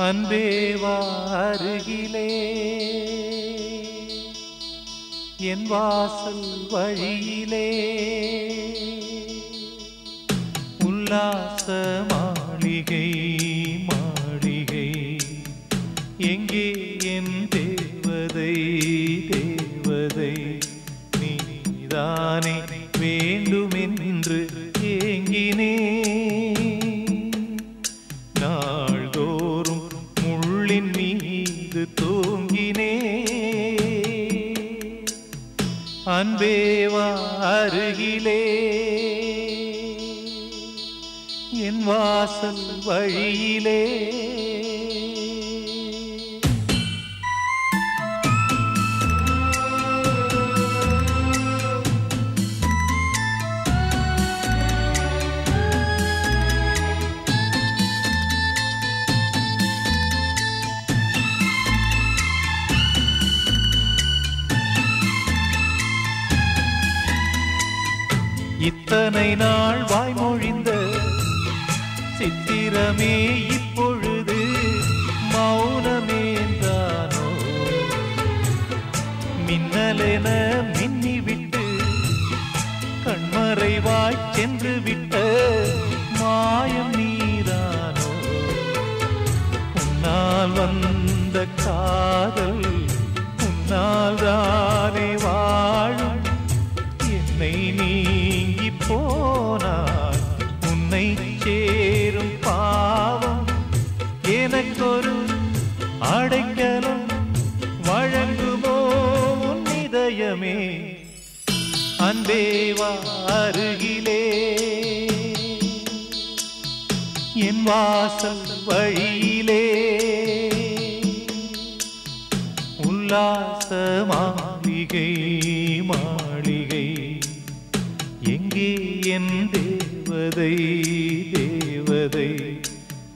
அன்பே வாருகிலே. என் வாசல் வழியிலே. உல்லாச மாளிகை. மாளிகை எங்கே என் தேவதை தேவதை நீதானே வேண்டுமென்று அன்பேவா அருகிலே. என் வாசல் வழியிலே. இத்தனை நாள் வாய்மொழிந்த சித்திரமே இப்பொழுது மௌனமேந்தானோ? மின்னலென மின்னிவிட்டு கண்மறைவாய் சென்று விட்ட மாயம் நீரானோ? உன்னால் வந்த இதயமே அன்பேவா அருகிலே. என் வாசல் வழியிலே. உல்லாச மாளிகை மாளிகை. எங்கே என் தேவதை தேவதை?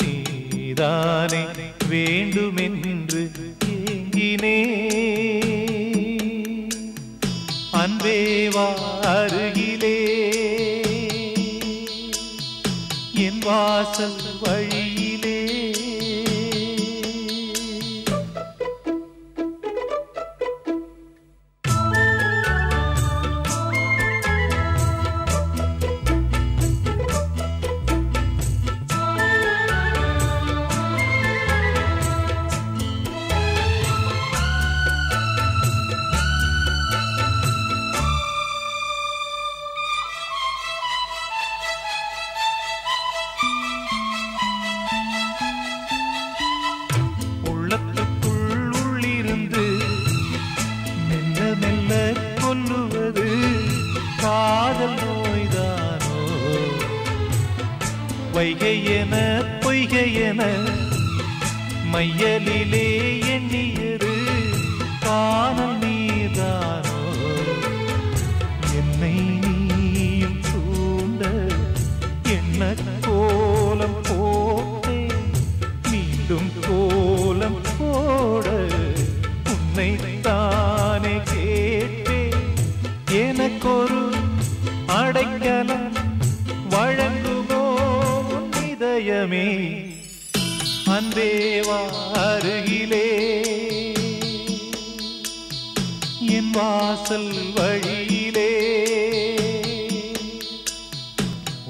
நீதானே வேண்டுமென்று ஏங்கினே அன்பேவா அருகிலே. என் வாசல் வழி வைகை என பொய்கை என மையலிலே எண்ணியது காணல் நீதானோ? என்னை நீயும் சூழ்ந்த என்ன கோலம் போட்டே மீண்டும் கோலம் போட உன்னை தானே கேட்டே எனக்கொரு அடைக்கலம் இதயமே அன்பேவா அருகிலே என் வாசல் வழியிலே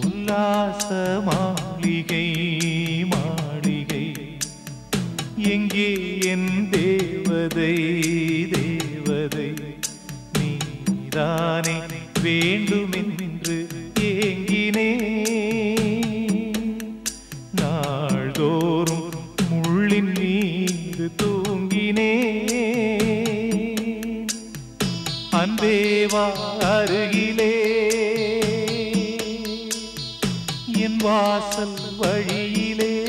உல்லாச மாளிகை மாளிகை. எங்கே என் தேவதை தேவதை நீதானே வேண்டுமென்று முள்ளின் மீது தூங்கினே அன்பேவா அருகிலே. என் வாசல் வழியிலே.